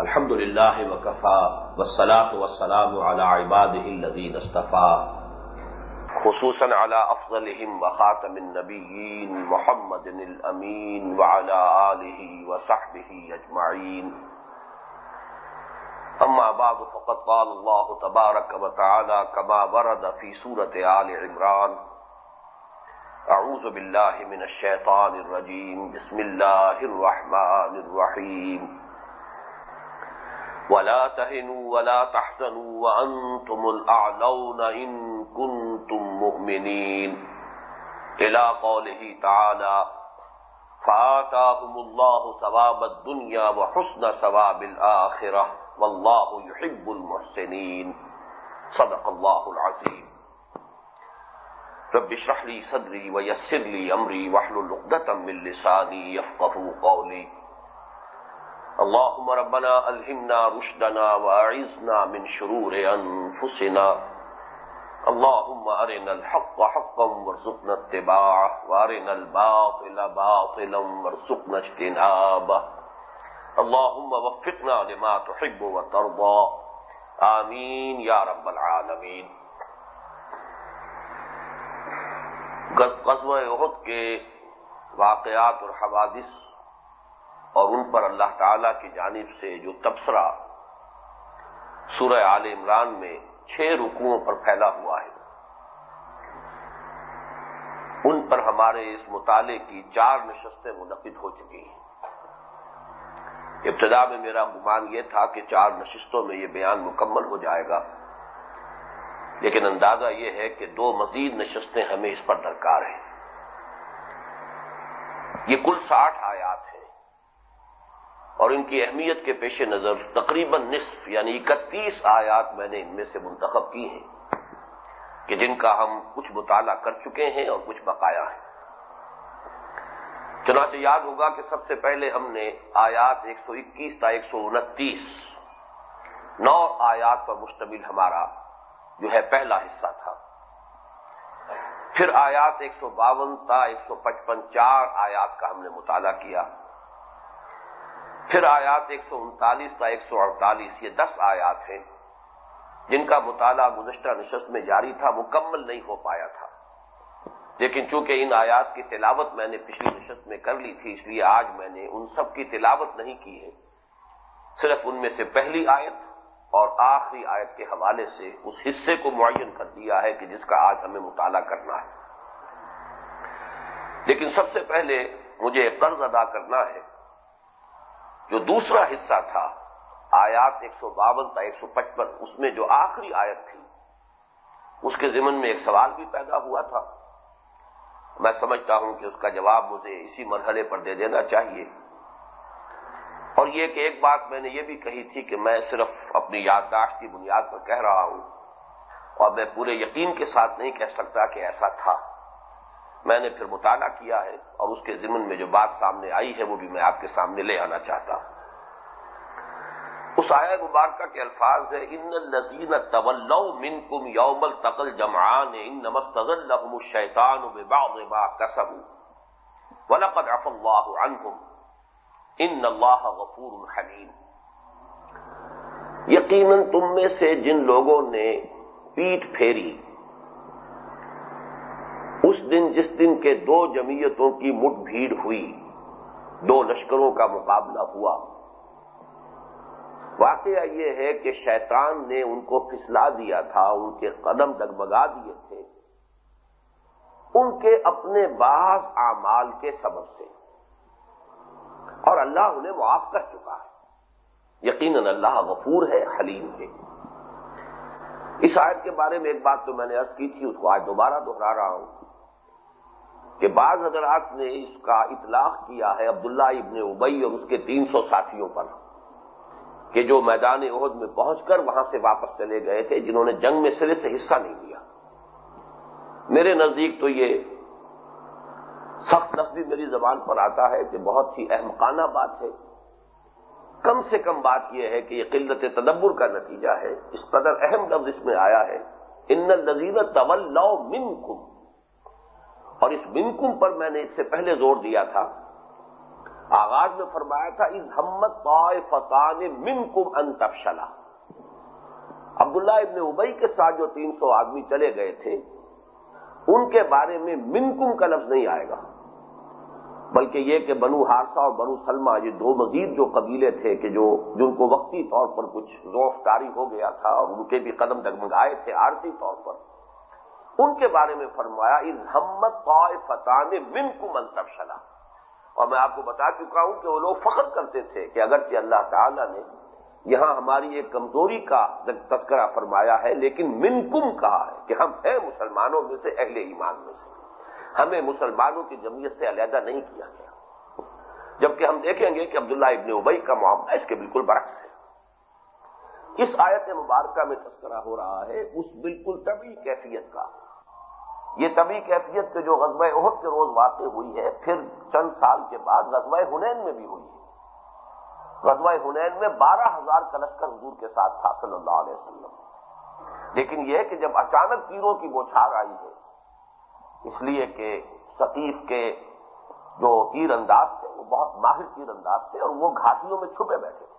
الحمد لله وكفى والصلاة والسلام على عباده الذين اصطفى خصوصا على افضلهم وخاتم النبيين محمد الامين وعلى اله وصحبه اجمعين اما بعد فقد قال الله تبارك وتعالى كما ورد في سورة آل عمران. اعوذ بالله من الشيطان الرجيم بسم الله الرحمن الرحيم ولا تهنوا ولا تحزنوا وأنتم الأعلون إن كنتم مؤمنين. إلى قوله تعالى فآتاهم الله ثواب الدنيا وحسن ثواب الآخرة والله يحب المحسنين. صدق الله العظيم. رب اشرح لي صدري ويسر لي أمري واحلل عقدة من لساني يفقهوا قولي. اللهم ربنا ألهمنا رشدنا وأعزنا من شرور أنفسنا. اللهم أرنا الحق حقا وارزقنا اتباعه، وأرنا الباطل باطلا وارزقنا اجتنابه. اللهم وفقنا لما تحب وترضى. آمين يا رب العالمين. غزوہ احد کے واقعات اور حوادث اور ان پر اللہ تعالی کی جانب سے جو تبصرہ سورہ عال عمران میں چھ رکوؤں پر پھیلا ہوا ہے، ان پر ہمارے اس مطالعے کی چار نشستیں منعقد ہو چکی ہیں۔ ابتدا میں میرا گمان یہ تھا کہ چار نشستوں میں یہ بیان مکمل ہو جائے گا، لیکن اندازہ یہ ہے کہ دو مزید نشستیں ہمیں اس پر درکار ہیں۔ یہ کل ساٹھ آیات ہیں۔ اور ان کی اہمیت کے پیش نظر تقریباً نصف یعنی اکتیس آیات میں نے ان میں سے منتخب کی ہیں کہ جن کا ہم کچھ مطالعہ کر چکے ہیں اور کچھ بقایا ہیں۔ چنانچہ یاد ہوگا کہ سب سے پہلے ہم نے آیات ایک سو اکیس تا ایک سو انتیس، نو آیات پر مشتمل ہمارا جو ہے پہلا حصہ تھا۔ پھر آیات ایک سو باون تا ایک سو پچپن چار آیات کا ہم نے مطالعہ کیا۔ پھر آیات ایک سو انتالیس تا ایک سو اڑتالیس، یہ دس آیات ہیں جن کا مطالعہ گزشتہ نشست میں جاری تھا، مکمل نہیں ہو پایا تھا۔ لیکن چونکہ ان آیات کی تلاوت میں نے پچھلی نشست میں کر لی تھی، اس لیے آج میں نے ان سب کی تلاوت نہیں کی ہے۔ صرف ان میں سے پہلی آیت اور آخری آیت کے حوالے سے اس حصے کو معین کر دیا ہے کہ جس کا آج ہمیں مطالعہ کرنا ہے۔ لیکن سب سے پہلے مجھے قرض ادا کرنا ہے۔ جو دوسرا حصہ تھا، آیات ایک سو باون تا ایک سو پچپن، اس میں جو آخری آیت تھی، اس کے ضمن میں ایک سوال بھی پیدا ہوا تھا۔ میں سمجھتا ہوں کہ اس کا جواب مجھے اسی مرحلے پر دے دینا چاہیے۔ اور یہ کہ ایک بات میں نے یہ بھی کہی تھی کہ میں صرف اپنی یادداشت کی بنیاد پر کہہ رہا ہوں، اور میں پورے یقین کے ساتھ نہیں کہہ سکتا کہ ایسا تھا۔ میں نے پھر مطالعہ کیا ہے اور اس کے ضمن میں جو بات سامنے آئی ہے وہ بھی میں آپ کے سامنے لے آنا چاہتا ہوں۔ اس آیا مبارکہ کے الفاظ ہے ان الزین طول من کم یومل تقل جمان ان نمستغل شیطان کسب ولقد اف اللہ عنہم ان اللہ غفور حلیم۔ یقیناً تم میں سے جن لوگوں نے پیٹ پھیری دن جس دن کے دو جمعیتوں کی مٹ بھیڑ ہوئی، دو لشکروں کا مقابلہ ہوا۔ واقعہ یہ ہے کہ شیطان نے ان کو پھسلا دیا تھا، ان کے قدم ڈگمگا دیے تھے، ان کے اپنے بعض اعمال کے سبب سے۔ اور اللہ انہیں معاف کر چکا ہے۔ یقیناً اللہ غفور ہے، حلیم ہے۔ اس آیت کے بارے میں ایک بات تو میں نے عرض کی تھی، اس کو آج دوبارہ دہرا رہا ہوں۔ کہ بعض حضرات نے اس کا اطلاق کیا ہے عبداللہ ابن ابئی اور اس کے تین سو ساتھیوں پر، کہ جو میدان عہد میں پہنچ کر وہاں سے واپس چلے گئے تھے، جنہوں نے جنگ میں سرے سے حصہ نہیں لیا۔ میرے نزدیک تو یہ سخت لفظی میری زبان پر آتا ہے کہ بہت ہی احمقانہ بات ہے۔ کم سے کم بات یہ ہے کہ یہ قلت تدبر کا نتیجہ ہے۔ اس قدر اہم لفظ اس میں آیا ہے، ان نذیر طول من کم اور اس منکم پر میں نے اس سے پہلے زور دیا تھا۔ آغاز میں فرمایا تھا اس ہمت فتان من کم انتفشلا عبداللہ ابن ابئی کے ساتھ جو تین سو آدمی چلے گئے تھے، ان کے بارے میں منکم کا لفظ نہیں آئے گا۔ بلکہ یہ کہ بنو ہارسا اور بنو سلما یہ دو مزید جو قبیلے تھے کہ جو، جن کو وقتی طور پر کچھ ذوف کاری ہو گیا تھا اور ان کے بھی قدم ڈگمگائے تھے، عارضی طور پر۔ ان کے بارے میں فرمایا اس ہمت فتح نے من کو منتب شلا اور میں آپ کو بتا چکا ہوں کہ وہ لوگ فخر کرتے تھے کہ اگرچہ اللہ تعالی نے یہاں ہماری ایک کمزوری کا تذکرہ فرمایا ہے، لیکن منکم کہا ہے کہ ہم ہیں مسلمانوں میں سے، اہل ایمان میں سے۔ ہمیں مسلمانوں کی جمعیت سے علیحدہ نہیں کیا گیا۔ جبکہ ہم دیکھیں گے کہ عبداللہ ابن ابئی کا معاملہ اس کے بالکل برعکس ہے۔ اس آیت مبارکہ میں تذکرہ ہو رہا ہے، اس بالکل طبی کیفیت کا۔ یہ طبی کیفیت کے جو غزوہ عہد کے روز واقع ہوئی ہے، پھر چند سال کے بعد غزوہ ہنین میں بھی ہوئی ہے۔ غزوہ ہنین میں بارہ ہزار کا لشکر حضور کے ساتھ تھا، صلی اللہ علیہ وسلم۔ لیکن یہ کہ جب اچانک تیروں کی بوچھار آئی ہے، اس لیے کہ ثقیف کے جو تیر انداز تھے، وہ بہت ماہر تیر انداز تھے اور وہ گھاٹیوں میں چھپے بیٹھے۔ تھے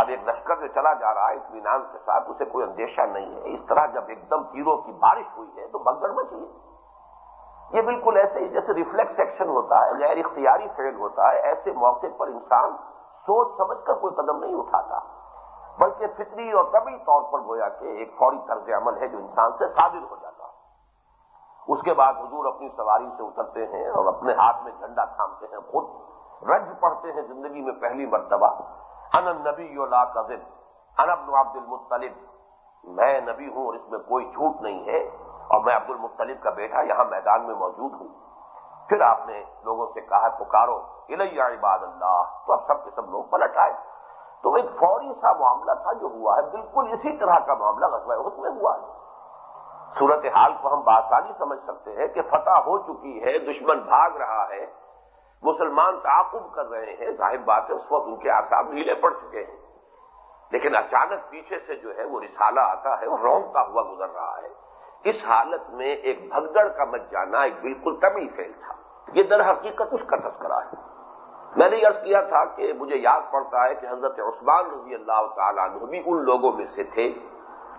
اب ایک لشکر جو چلا جا رہا ہے، اطمینان کے ساتھ، اسے کوئی اندیشہ نہیں ہے۔ اس طرح جب ایک دم تیروں کی بارش ہوئی ہے، تو بگڑ مچی ہے یہ بالکل ایسے ہی جیسے ریفلیکس ایکشن ہوتا ہے، غیر اختیاری فیل ہوتا ہے، ایسے موقع پر انسان سوچ سمجھ کر کوئی قدم نہیں اٹھاتا۔ بلکہ فطری اور طبی طور پر گویا کہ ایک فوری طرز عمل ہے جو انسان سے صادر ہو جاتا ہے۔ اس کے بعد حضور اپنی سواری سے اترتے ہیں اور اپنے ہاتھ میں جھنڈا تھامتے ہیں، خود رج پڑھتے ہیں زندگی میں پہلی مرتبہ۔ ان نبی لا قزل انب عبد المطلب۔ میں نبی ہوں اور اس میں کوئی جھوٹ نہیں ہے۔ اور میں عبد المطلب کا بیٹا یہاں میدان میں موجود ہوں۔ پھر آپ نے لوگوں سے کہا، پکارو، الیہ عباد اللہ۔ تو اب سب کے سب لوگ پلٹ آئے۔ تو ایک فوری سا معاملہ تھا جو ہوا ہے۔ بالکل اسی طرح کا معاملہ غزوہ اس میں ہوا ہے۔ صورت حال کو ہم بآسانی سمجھ سکتے ہیں کہ فتح ہو چکی ہے، دشمن بھاگ رہا ہے۔ مسلمان تعاقب کر رہے ہیں، ظاہر بات ہے، اس وقت ان کے آساب ڈھیلے پڑ چکے ہیں۔ لیکن اچانک پیچھے سے جو ہے، وہ رسالہ آتا ہے وہ رونگتا ہوا گزر رہا ہے۔ اس حالت میں ایک بھگدڑ کا مت جانا ایک بالکل طبی فیل تھا۔ یہ در حقیقت اس کا تذکرہ ہے۔ میں نے عرض کیا تھا کہ مجھے یاد پڑتا ہے کہ حضرت عثمان رضی اللہ تعالیٰ عنہ بھی ان لوگوں میں سے تھے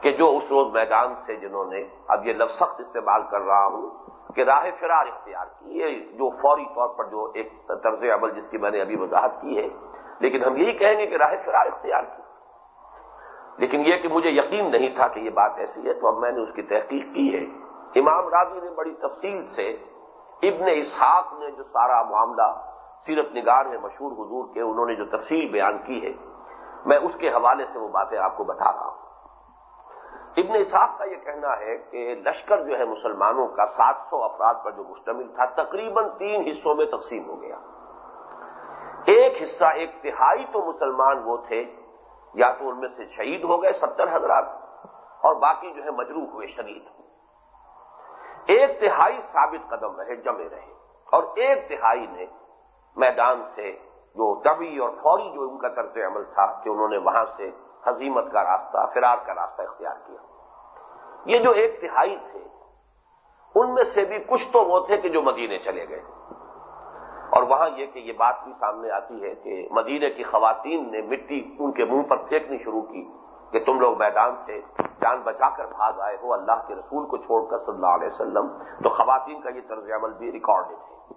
کہ جو اس روز میدان سے، جنہوں نے، اب یہ لفظ سخت استعمال کر رہا ہوں کہ راہ فرار اختیار کی یہ جو فوری طور پر جو ایک طرز عمل جس کی میں نے ابھی وضاحت کی ہے۔ لیکن ہم یہی کہیں گے کہ راہ فرار اختیار کی۔ لیکن یہ کہ مجھے یقین نہیں تھا کہ یہ بات ایسی ہے، تو اب میں نے اس کی تحقیق کی ہے۔ امام راضی نے بڑی تفصیل سے ابن اسحاق نے جو سارا معاملہ سیرت نگار ہے، مشہور حضور کے، انہوں نے جو تفصیل بیان کی ہے، میں اس کے حوالے سے وہ باتیں آپ کو بتا رہا ہوں۔ ابن اسحاق کا یہ کہنا ہے کہ لشکر جو ہے مسلمانوں کا سات سو افراد پر جو مشتمل تھا، تقریباً تین حصوں میں تقسیم ہو گیا۔ ایک حصہ ایک تہائی تو مسلمان وہ تھے، یا تو ان میں سے شہید ہو گئے ستر حضرات اور باقی جو ہے مجروح ہوئے شدید ایک تہائی ثابت قدم رہے، جمے رہے۔ اور ایک تہائی نے میدان سے جو دبی اور فوری جو ان کا طرز عمل تھا کہ انہوں نے وہاں سے حزیمت کا راستہ فرار کا راستہ اختیار کیا۔ یہ جو ایک تہائی تھے، ان میں سے بھی کچھ تو وہ تھے کہ جو مدینے چلے گئے۔ اور وہاں یہ کہ یہ بات بھی سامنے آتی ہے کہ مدینے کی خواتین نے مٹی ان کے منہ پر پھینکنی شروع کی کہ تم لوگ میدان سے جان بچا کر بھاگ آئے ہو، اللہ کے رسول کو چھوڑ کر صلی اللہ علیہ وسلم۔ تو خواتین کا یہ طرز عمل بھی ریکارڈ ہے۔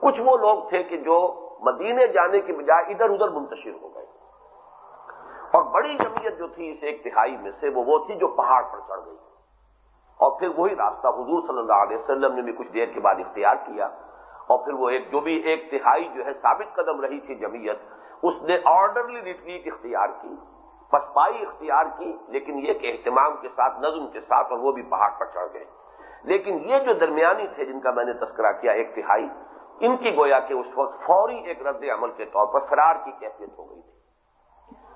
کچھ وہ لوگ تھے کہ جو مدینے جانے کی بجائے ادھر ادھر منتشر ہو گئے۔ اور بڑی جمعیت جو تھی اس ایک تہائی میں سے وہ وہ تھی جو پہاڑ پر چڑھ گئی اور پھر وہی راستہ حضور صلی اللہ علیہ وسلم نے بھی کچھ دیر کے بعد اختیار کیا اور پھر وہ ایک جو بھی ایک تہائی جو ہے ثابت قدم رہی تھی جمعیت، اس نے آرڈرلی ریٹریٹ اختیار کی، پسپائی اختیار کی، لیکن یہ کہ اہتمام کے ساتھ، نظم کے ساتھ اور وہ بھی پہاڑ پر چڑھ گئے۔ لیکن یہ جو درمیانی تھے جن کا میں نے تذکرہ کیا ایک تہائی، ان کی گویا کہ اس وقت فوری ایک رد عمل کے طور پر فرار کی کیفیت ہو گئی تھی۔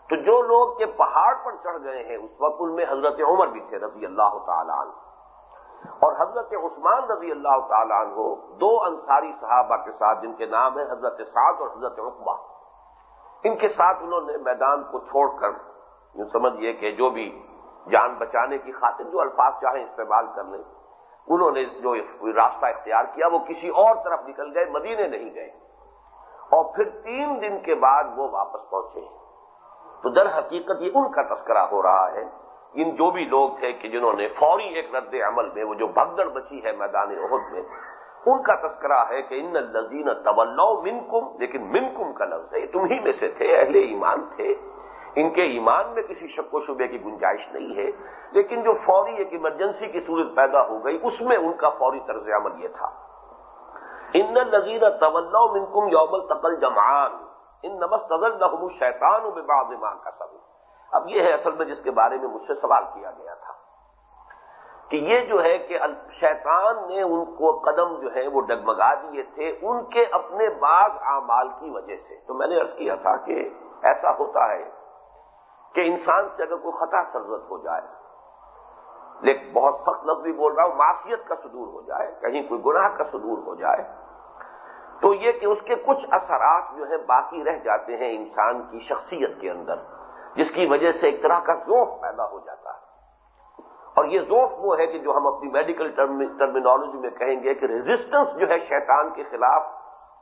تو جو لوگ کے پہاڑ پر چڑھ گئے ہیں، اس وقت ان میں حضرت عمر بھی تھے رضی اللہ تعالیٰ عنہ۔ اور حضرت عثمان رضی اللہ تعالیٰ عنہ، دو انصاری صحابہ کے ساتھ، جن کے نام ہیں حضرت سعد اور حضرت عقبہ۔ ان کے ساتھ انہوں نے میدان کو چھوڑ کر، یوں سمجھیے کہ جو بھی جان بچانے کی خاطر جو الفاظ چاہیں استعمال کر لیں۔ انہوں نے جو راستہ اختیار کیا، وہ کسی اور طرف نکل گئے، مدینے نہیں گئے۔ اور پھر تین دن کے بعد وہ واپس پہنچے۔ تو در حقیقت یہ ان کا تذکرہ ہو رہا ہے، ان جو بھی لوگ تھے کہ جنہوں نے فوری ایک رد عمل میں وہ جو بھگدڑ بچی ہے میدان عہد میں، ان کا تذکرہ ہے کہ ان الزین طول منکم، لیکن منکم کا لفظ ہے تم ہی میں سے تھے، اہل ایمان تھے۔ ان کے ایمان میں کسی شک و شبے کی گنجائش نہیں ہے، لیکن جو فوری ایک ایمرجنسی کی صورت پیدا ہو گئی، اس میں ان کا فوری طرز عمل یہ تھا۔ ان نذیر طول منکم یوم التقل جمان ان نمس نظر نحم شیطان و بباز ماں کا سب اب یہ ہے اصل میں جس کے بارے میں مجھ سے سوال کیا گیا تھا کہ یہ جو ہے کہ شیطان نے ان کو قدم جو ہے وہ ڈگمگا دیے تھے ان کے اپنے بعض اعمال کی وجہ سے۔ تو میں نے ارض کیا تھا کہ ایسا ہوتا ہے کہ انسان سے اگر کوئی خطا سرزد ہو جائے، لیکن بہت سخت لفظ بھی بول رہا ہوں معاشیت کا صدور ہو جائے، کہیں کوئی گناہ کا صدور ہو جائے تو یہ کہ اس کے کچھ اثرات جو ہے باقی رہ جاتے ہیں انسان کی شخصیت کے اندر، جس کی وجہ سے ایک طرح کا ذوف پیدا ہو جاتا ہے۔ اور یہ ذوف وہ ہے کہ جو ہم اپنی میڈیکل ٹرمینالوجی میں کہیں گے کہ ریزسٹنس جو ہے شیطان کے خلاف،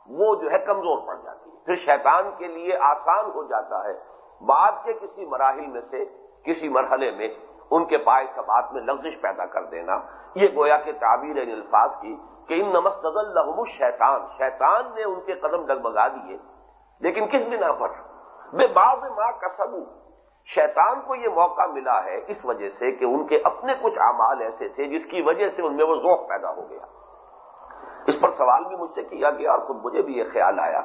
وہ جو ہے کمزور پڑ جاتی ہے۔ پھر شیطان کے لیے آسان ہو جاتا ہے۔ بعد کے کسی مراحل میں سے، کسی مرحلے میں ان کے پائے سبات میں لفزش پیدا کر دینا۔ یہ گویا کہ تعبیر ان الفاظ کی کہ ان نمس نزل لحم شیطان شیطان نے ان کے قدم ڈگمگا دیے۔ لیکن کس بنا پر؟ بے باغ ماں کا شیطان کو یہ موقع ملا ہے اس وجہ سے کہ ان کے اپنے کچھ اعمال ایسے تھے جس کی وجہ سے ان میں وہ ذوق پیدا ہو گیا۔ اس پر سوال بھی مجھ سے کیا گیا اور خود مجھے بھی یہ خیال آیا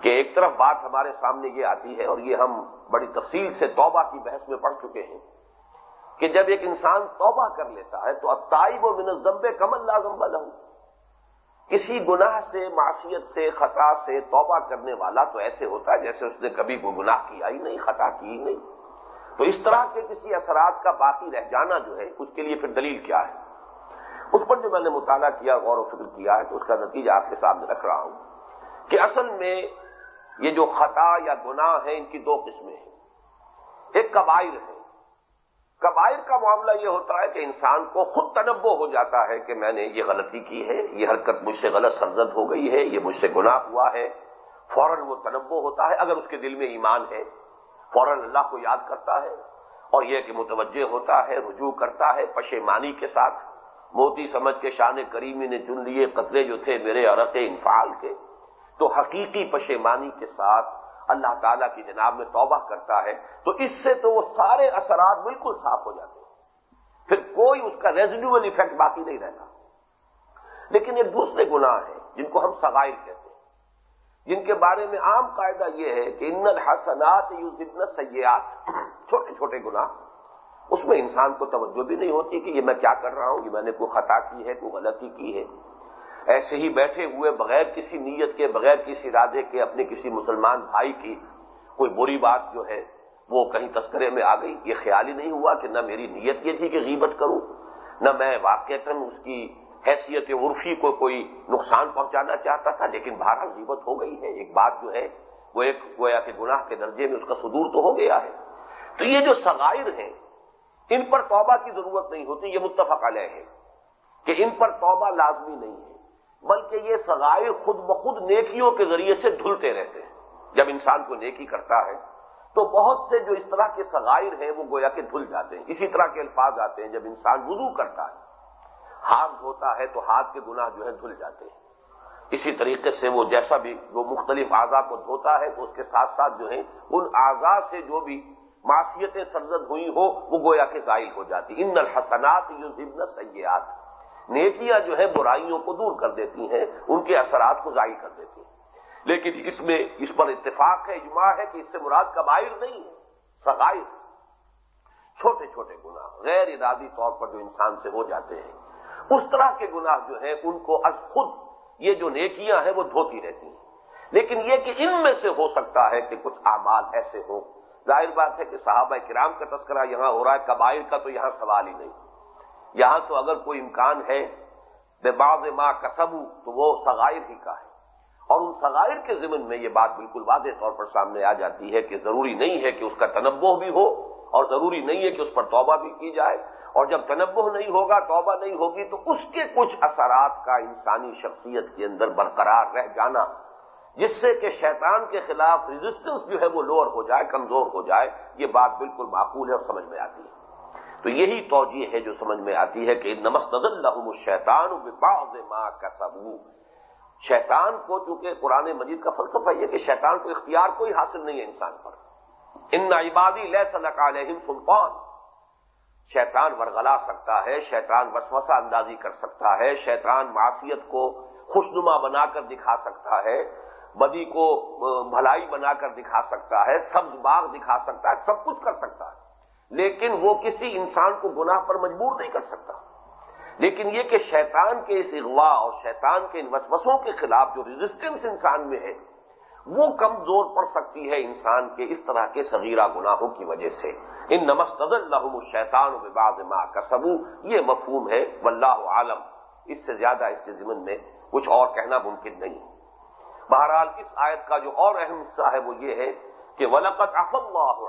کہ ایک طرف بات ہمارے سامنے یہ آتی ہے اور یہ ہم بڑی تفصیل سے توبہ کی بحث میں پڑھ چکے ہیں۔ کہ جب ایک انسان توبہ کر لیتا ہے تو اب تائب و من زمبے کمل لازم لہو کسی گناہ سے معاشیت سے، خطا سے توبہ کرنے والا تو ایسے ہوتا ہے جیسے اس نے کبھی کوئی گناہ کیا ہی نہیں، خطا کی ہی نہیں. تو اس طرح کے کسی اثرات کا باقی رہ جانا جو ہے، اس کے لیے پھر دلیل کیا ہے؟ اس پر جو میں نے مطالعہ کیا، غور و فکر کیا ہے، تو اس کا نتیجہ آپ کے سامنے رکھ رہا ہوں کہ اصل میں یہ جو خطا یا گناہ ہیں ان کی دو قسمیں ہیں۔ ایک قبائل ہے قبائل کا معاملہ یہ ہوتا ہے کہ انسان کو خود تنبو ہو جاتا ہے کہ میں نے یہ غلطی کی ہے، یہ حرکت مجھ سے غلط سرزد ہو گئی ہے، یہ مجھ سے گناہ ہوا ہے۔ فوراً وہ تنبو ہوتا ہے، اگر اس کے دل میں ایمان ہے، فوراً اللہ کو یاد کرتا ہے۔ اور یہ کہ متوجہ ہوتا ہے، رجوع کرتا ہے پشیمانی کے ساتھ۔ موتی سمجھ کے شان کریمی نے چن لیے قطرے جو تھے میرے عرق انفعال کے۔ تو حقیقی پشیمانی کے ساتھ اللہ تعالیٰ کی جناب میں توبہ کرتا ہے تو اس سے تو وہ سارے اثرات بالکل صاف ہو جاتے ہیں۔ پھر کوئی اس کا ریزنیول ایفیکٹ باقی نہیں رہتا۔ لیکن ایک دوسرے گناہ ہیں جن کو ہم سغائر کہتے ہیں۔ جن کے بارے میں عام قاعدہ یہ ہے کہ ان الحسنات یو ضد سیاحت چھوٹے چھوٹے گناہ۔ اس میں انسان کو توجہ بھی نہیں ہوتی کہ یہ میں کیا کر رہا ہوں، یہ میں نے کوئی خطا کی ہے، کوئی غلطی کی ہے۔ ایسے ہی بیٹھے ہوئے بغیر کسی نیت کے، بغیر کسی ارادے کے اپنے کسی مسلمان بھائی کی کوئی بری بات جو ہے وہ کہیں تذکرے میں آ گئی۔ یہ خیال ہی نہیں ہوا کہ نہ میری نیت یہ تھی کہ غیبت کروں، نہ میں واقع اس کی حیثیت عرفی کو کوئی نقصان پہنچانا چاہتا تھا، لیکن بہرحال غیبت ہو گئی ہے۔ ایک بات جو ہے وہ ایک گویا کہ گناہ کے درجے میں اس کا صدور تو ہو گیا ہے۔ تو یہ جو سغائر ہیں، ان پر توبہ کی ضرورت نہیں ہوتی، یہ متفق علیہ ہے کہ ان پر توبہ لازمی نہیں ہے۔ بلکہ یہ سغائر خود بخود نیکیوں کے ذریعے سے دھلتے رہتے ہیں۔ جب انسان کو نیکی کرتا ہے، تو بہت سے جو اس طرح کے سغائر ہیں، وہ گویا کے دھل جاتے ہیں۔ اسی طرح کے الفاظ آتے ہیں، جب انسان وضو کرتا ہے، ہاتھ دھوتا ہے، تو ہاتھ کے گناہ جو ہے دھل جاتے ہیں۔ اسی طریقے سے وہ جیسا بھی وہ مختلف اعضاء کو دھوتا ہے، تو اس کے ساتھ ساتھ جو ہے ان اعضاء سے جو بھی معاشیتیں سرزد ہوئی ہو وہ گویا کے ظاہر ہو جاتی۔ ان الحسنات یو ضمن سیاحت نیکیاں جو ہے برائیوں کو دور کر دیتی ہیں، ان کے اثرات کو ظاہر کر دیتی ہیں۔ لیکن اس میں، اس پر اتفاق ہے، اجماع ہے کہ اس سے مراد کبائر نہیں ہے سغائر چھوٹے چھوٹے گناہ، غیر ارادی طور پر جو انسان سے ہو جاتے ہیں۔ اس طرح کے گناہ جو ہیں، ان کو از خود، یہ جو نیکیاں ہیں، وہ دھوتی رہتی ہیں۔ لیکن یہ کہ ان میں سے ہو سکتا ہے کہ کچھ اعمال ایسے ہوں۔ ظاہر بات ہے کہ صحابہ کرام کا تذکرہ یہاں ہو رہا ہے، کبائر کا تو یہاں سوال ہی نہیں۔ یہاں تو اگر کوئی امکان ہے، بے باغ ماں کسب تو وہ سغائر ہی کا ہے۔ اور ان سغائر کے ضمن میں یہ بات بالکل واضح طور پر سامنے آ جاتی ہے کہ ضروری نہیں ہے کہ اس کا تنبو بھی ہو، اور ضروری نہیں ہے کہ اس پر توبہ بھی کی جائے۔ اور جب تنبو نہیں ہوگا، توبہ نہیں ہوگی، تو اس کے کچھ اثرات کا انسانی شخصیت کے اندر برقرار رہ جانا، جس سے کہ شیطان کے خلاف ریزسٹنس جو ہے وہ لوور ہو جائے، کمزور ہو جائے، یہ بات بالکل معقول ہے اور سمجھ میں آتی ہے۔ تو یہی توجہ ہے جو سمجھ میں آتی ہے کہ نمست الحم الشیطان باز ماں کا سبو شیطان کو چونکہ قرآن مجید کا فلسفہ یہ کہ شیطان کو اختیار کوئی حاصل نہیں ہے انسان پر۔ ان عبادی لہ صلاح علیہم سلطان۔ شیطان ورگلا سکتا ہے، شیطان وسوسہ اندازی کر سکتا ہے، شیطان معافیت کو خوشنما بنا کر دکھا سکتا ہے، بدی کو بھلائی بنا کر دکھا سکتا ہے، سبز باغ دکھا سکتا ہے، سب کچھ کر سکتا ہے۔ لیکن وہ کسی انسان کو گناہ پر مجبور نہیں کر سکتا۔ لیکن یہ کہ شیطان کے اس اغوا اور شیطان کے ان وسوسوں کے خلاف جو ریزسٹنس انسان میں ہے، وہ کمزور پڑ سکتی ہے انسان کے اس طرح کے صغیرہ گناہوں کی وجہ سے۔ ان نمس الحم الشیطان و باز ماں کا سبو یہ مفہوم ہے واللہ عالم اس سے زیادہ اس کے ذمن میں کچھ اور کہنا ممکن نہیں۔ بہرحال اس آیت کا جو اور اہم حصہ ہے وہ یہ ہے کہ ولقت اف اللہ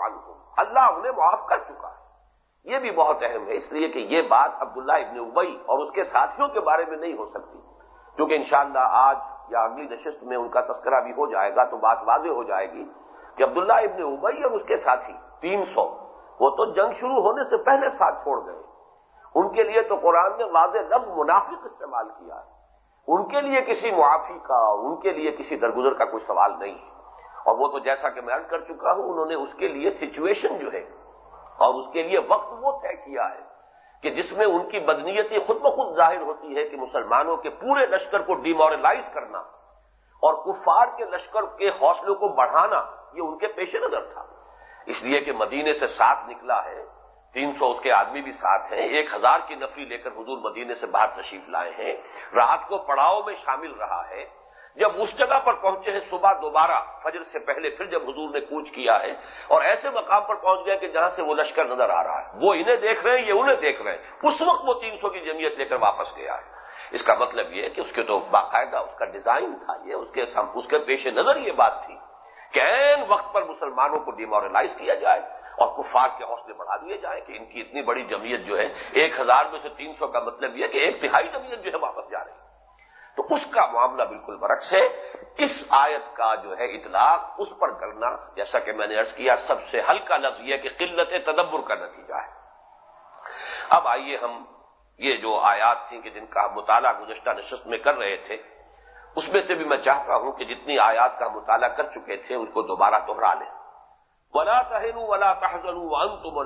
اللہ انہیں معاف کر چکا ہے۔ یہ بھی بہت اہم ہے، اس لیے کہ یہ بات عبداللہ ابن ابئی اور اس کے ساتھیوں کے بارے میں نہیں ہو سکتی۔ کیونکہ انشاءاللہ آج یا اگلی نشست میں ان کا تذکرہ بھی ہو جائے گا تو بات واضح ہو جائے گی کہ عبداللہ ابن ابئی اور اس کے ساتھی تین سو، وہ تو جنگ شروع ہونے سے پہلے ساتھ چھوڑ گئے۔ ان کے لیے تو قرآن نے واضح لفظ منافق استعمال کیا۔ ہے ان کے لیے کسی معافی کا، ان کے لیے کسی درگزر کا کوئی سوال نہیں۔ ہے اور وہ تو جیسا کہ میں عرض کر چکا ہوں، انہوں نے اس کے لیے سچویشن جو ہے، اور اس کے لیے وقت وہ طے کیا ہے کہ جس میں ان کی بدنیتی خود بخود ظاہر ہوتی ہے کہ مسلمانوں کے پورے لشکر کو ڈیمورلائز کرنا اور کفار کے لشکر کے حوصلوں کو بڑھانا، یہ ان کے پیش نظر تھا۔ اس لیے کہ مدینے سے ساتھ نکلا ہے، تین سو اس کے آدمی بھی ساتھ ہیں، ایک ہزار کی نفری لے کر حضور مدینے سے باہر تشریف لائے ہیں۔ رات کو پڑاؤ میں شامل رہا ہے۔ جب اس جگہ پر پہنچے ہیں صبح دوبارہ، فجر سے پہلے پھر جب حضور نے کوچ کیا ہے، اور ایسے مقام پر پہنچ گیا کہ جہاں سے وہ لشکر نظر آ رہا ہے۔ وہ انہیں دیکھ رہے ہیں، یہ انہیں دیکھ رہے ہیں۔ اس وقت وہ تین سو کی جمعیت لے کر واپس گیا ہے۔ اس کا مطلب یہ کہ اس کے تو باقاعدہ اس کا ڈیزائن تھا یہ، اس کے اس کے پیش نظر یہ بات تھی کہ این وقت پر مسلمانوں کو ڈیمورلائز کیا جائے اور کفار کے حوصلے بڑھا دیے جائیں کہ ان کی اتنی بڑی جمعیت جو ہے، ایک ہزار میں سے تین سو کا مطلب یہ کہ ایک تہائی جمعیت جو ہے واپس جا رہی ہے۔ تو اس کا معاملہ بالکل برعکس ہے۔ اس آیت کا جو ہے اطلاق اس پر کرنا، جیسا کہ میں نے ارض کیا، سب سے ہلکا لفظ یہ کہ قلت تدبر کا نتیجہ ہے۔ اب آئیے ہم یہ جو آیات تھیں کہ جن کا مطالعہ گزشتہ نشست میں کر رہے تھے، اس میں سے بھی میں چاہتا ہوں کہ جتنی آیات کا مطالعہ کر چکے تھے اس کو دوبارہ دوہرا لیں۔ ولا تہن ولا تحزن تم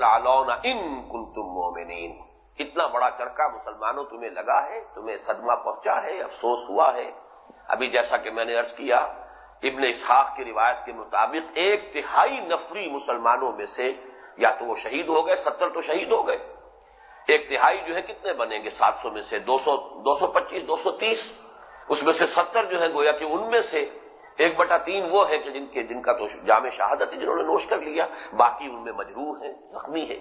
ان کن تم مومنین اتنا بڑا چرکا مسلمانوں تمہیں لگا ہے، تمہیں صدمہ پہنچا ہے، افسوس ہوا ہے۔ ابھی جیسا کہ میں نے ارض کیا، ابن اسحاق کی روایت کے مطابق ایک تہائی نفری مسلمانوں میں سے یا تو وہ شہید ہو گئے، ستر تو شہید ہو گئے۔ ایک تہائی جو ہے، کتنے بنیں گے؟ سات سو میں سے دو سو دو سو پچیس، دو سو تیس۔ اس میں سے ستر جو ہے گویا کہ ان میں سے ایک بٹا تین وہ ہے کہ جن کے، جن کا تو جامع شہادت ہے، جنہوں نے نوش کر لیا۔ باقی ان میں مجروح ہیں، زخمی ہے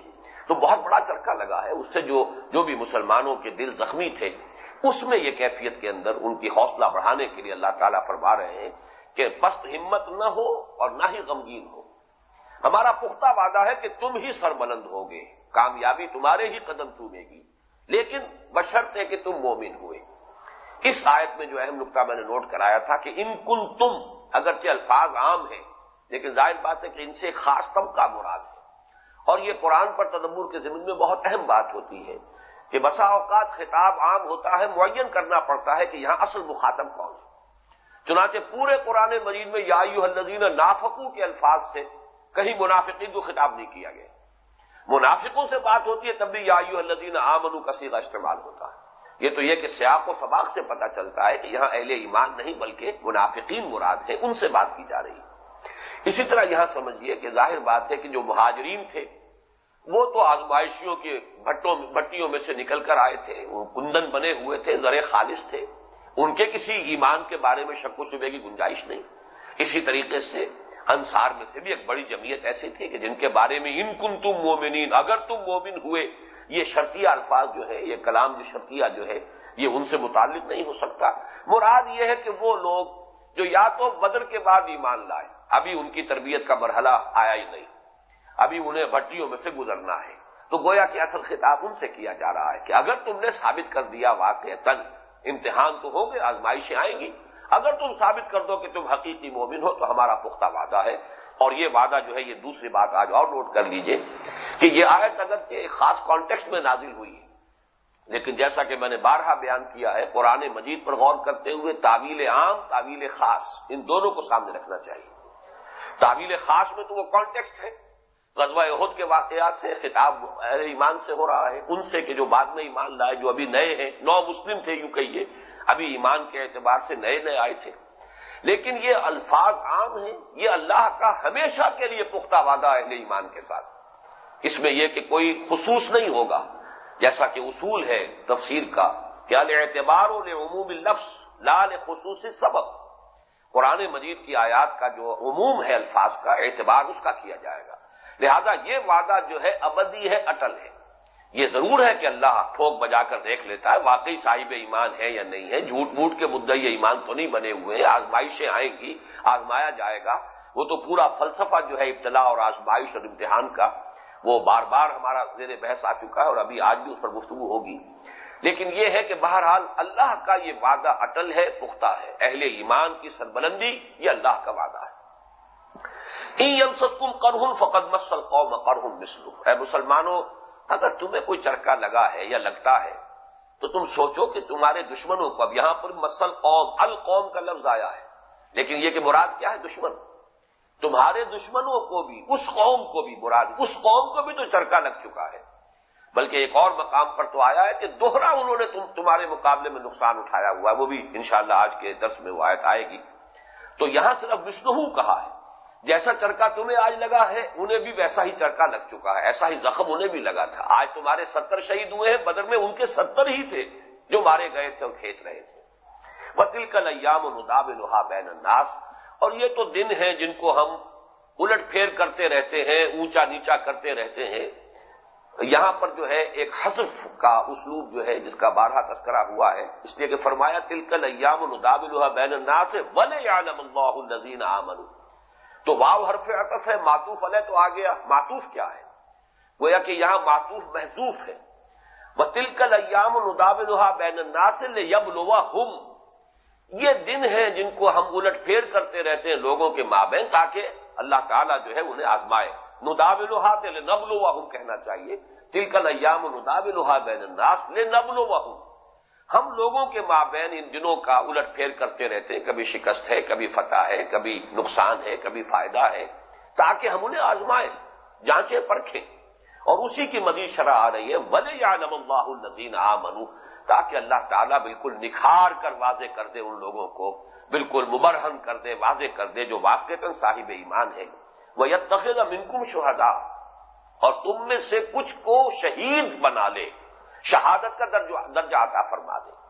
تو بہت بڑا چرکا لگا ہے اس سے جو جو بھی مسلمانوں کے دل زخمی تھے، اس میں یہ کیفیت کے اندر ان کی حوصلہ بڑھانے کے لیے اللہ تعالیٰ فرما رہے ہیں کہ پست ہمت نہ ہو اور نہ ہی غمگین ہو۔ ہمارا پختہ وعدہ ہے کہ تم ہی سربلند ہوگے، کامیابی تمہارے ہی قدم چومے گی۔ لیکن بشرط ہے کہ تم مومن ہوئے۔ اس آیت میں جو اہم نقطہ میں نے نوٹ کرایا تھا کہ ان کن تم اگرچہ الفاظ عام ہیں، لیکن ظاہر بات ہے کہ ان سے خاص طبقہ مراد ہے۔ اور یہ قرآن پر تدبر کے زمین میں بہت اہم بات ہوتی ہے کہ بسا اوقات خطاب عام ہوتا ہے، معین کرنا پڑتا ہے کہ یہاں اصل مخاطب کون ہے۔ چنانچہ پورے قرآن مجید میں یا الدین نافقو کے الفاظ سے کہیں منافقین کو خطاب نہیں کیا گیا۔ منافقوں سے بات ہوتی ہے، تب بھی یا الدین آمنو کسی کا استعمال ہوتا ہے۔ یہ تو یہ کہ سیاق و سباق سے پتا چلتا ہے کہ یہاں اہل ایمان نہیں بلکہ منافقین مراد ہے ان سے بات کی جا رہی ہے۔ اسی طرح یہاں سمجھیے کہ ظاہر بات ہے کہ جو مہاجرین تھے وہ تو آزمائشیوں کے بھٹوں بٹیوں میں سے نکل کر آئے تھے۔ وہ کندن بنے ہوئے تھے، زر خالص تھے۔ ان کے کسی ایمان کے بارے میں شک و شبے کی گنجائش نہیں۔ اسی طریقے سے انصار میں سے بھی ایک بڑی جمعیت ایسی تھی کہ جن کے بارے میں ان کن تم مومنین، اگر تم مومن ہوئے، یہ شرطیہ الفاظ جو ہے یہ کلام جو شرطیہ جو ہے، یہ ان سے متعلق نہیں ہو سکتا۔ مراد یہ ہے کہ وہ لوگ جو یا تو بدر کے بعد ایمان لائے، ابھی ان کی تربیت کا مرحلہ آیا ہی نہیں۔ ابھی انہیں بھٹیوں میں سے گزرنا ہے۔ تو گویا کہ اصل خطاب ان سے کیا جا رہا ہے کہ اگر تم نے ثابت کر دیا واقع تن امتحان تو ہوں گے، آزمائشیں آئیں گی۔ اگر تم ثابت کر دو کہ تم حقیقی مومن ہو تو ہمارا پختہ وعدہ ہے۔ اور یہ وعدہ جو ہے، یہ دوسری بات آج اور نوٹ کر لیجیے کہ یہ آیت اگر کہ ایک خاص کانٹیکسٹ میں نازل ہوئی ہے، لیکن جیسا کہ میں نے بارہا بیان کیا ہے، قرآن مجید پر غور کرتے ہوئے تعویل عام، تعویل خاص، ان دونوں کو سامنے رکھنا چاہیے۔ تعویل خاص میں تو وہ کانٹیکسٹ ہے۔ غزوہ عہد کے واقعات سے خطاب اہل ایمان سے ہو رہا ہے۔ ان سے کہ جو بعد میں ایمان لائے، جو ابھی نئے ہیں، نو مسلم تھے یوں کہیے، ابھی ایمان کے اعتبار سے نئے نئے آئے تھے۔ لیکن یہ الفاظ عام ہیں، یہ اللہ کا ہمیشہ کے لیے پختہ وعدہ اہل ایمان کے ساتھ۔ اس میں یہ کہ کوئی خصوص نہیں ہوگا۔ جیسا کہ اصول ہے تفسیر کا کیا اعتبار عموم لفظ لال خصوصی سبق قرآن مجید کی آیات کا جو عموم ہے الفاظ کا، اعتبار اس کا کیا جائے گا۔ لہذا یہ وعدہ جو ہے ابدی ہے، اٹل ہے۔ یہ ضرور ہے کہ اللہ ٹھوک بجا کر دیکھ لیتا ہے، واقعی صاحب ایمان ہے یا نہیں ہے۔ جھوٹ موٹ کے مدعی ایمان تو نہیں بنے ہوئے، آزمائشیں آئیں گی، آزمایا جائے گا۔ وہ تو پورا فلسفہ جو ہے ابتلا اور آزمائش اور امتحان کا، وہ بار بار ہمارا زیر بحث آ چکا ہے اور ابھی آج بھی اس پر گفتگو ہوگی۔ لیکن یہ ہے کہ بہرحال اللہ کا یہ وعدہ اٹل ہے، پختہ ہے۔ اہل ایمان کی سربلندی یہ اللہ کا وعدہ ہے۔ کرہم فقد مسل قوم کرہم مسلو اے مسلمانوں، اگر تمہیں کوئی چرکا لگا ہے یا لگتا ہے، تو تم سوچو کہ تمہارے دشمنوں کو اب یہاں پر مسل قوم القوم کا لفظ آیا ہے۔ لیکن یہ کہ مراد کیا ہے دشمن؟ تمہارے دشمنوں کو بھی، اس قوم کو بھی مراد، اس قوم کو بھی تو چرکا لگ چکا ہے۔ بلکہ ایک اور مقام پر تو آیا ہے کہ دوہرا انہوں نے تم، تمہارے مقابلے میں نقصان اٹھایا ہوا ہے۔ وہ بھی انشاءاللہ آج کے درس میں وہ آیت آئے گی۔ تو یہاں صرف وشنو کہا ہے۔ جیسا چرکا تمہیں آج لگا ہے، انہیں بھی ویسا ہی چرکا لگ چکا ہے۔ ایسا ہی زخم انہیں بھی لگا تھا۔ آج تمہارے ستر شہید ہوئے ہیں، بدر میں ان کے ستر ہی تھے جو مارے گئے تھے اور کھینچ رہے تھے۔ وطل کل ایام نداب لوہا بین الناس۔ اور یہ تو دن ہیں جن کو ہم الٹ پھیر کرتے رہتے ہیں، اونچا نیچا کرتے رہتے ہیں۔ یہاں پر جو ہے ایک حصف کا اسلوب جو ہے، جس کا بارہ تذکرہ ہوا ہے۔ اس لیے کہ فرمایا تلکل ایام نداب لوہا بین الناس۔ ولے عالم اللہ الزین آمن تو واؤ حرف عطف ہے ماتوف علیہ تو آ گیا۔ ماتوف کیا ہے؟ گویا کہ یہاں ماتوف محضوف ہے۔ وہ تلکل ایام نداب الحا بین الناصل یب لوا ہم یہ دن ہیں جن کو ہم الٹ پھیر کرتے رہتے ہیں لوگوں کے مابین، تاکہ اللہ تعالیٰ جو ہے انہیں آزمائے۔ نداب الحا تل نب کہنا چاہیے۔ تلکل ایام نداب الحا بین الناس لے نب ہم لوگوں کے مابین ان دنوں کا الٹ پھیر کرتے رہتے ہیں۔ کبھی شکست ہے، کبھی فتح ہے، کبھی نقصان ہے، کبھی فائدہ ہے، تاکہ ہم انہیں آزمائیں، جانچیں، پرکھیں۔ اور اسی کی مزید شرح آ رہی ہے۔ ولی یا نم اللہ النزین آ تاکہ اللہ تعالیٰ بالکل نکھار کر واضح کر دے ان لوگوں کو، بالکل مبرہن کر دے، واضح کر دے جو واقع صاحب ایمان ہے وہ یہ منکم شہدا اور تم میں سے کچھ کو شہید بنا لے۔ شہادت کا درجہ عطا فرما دے۔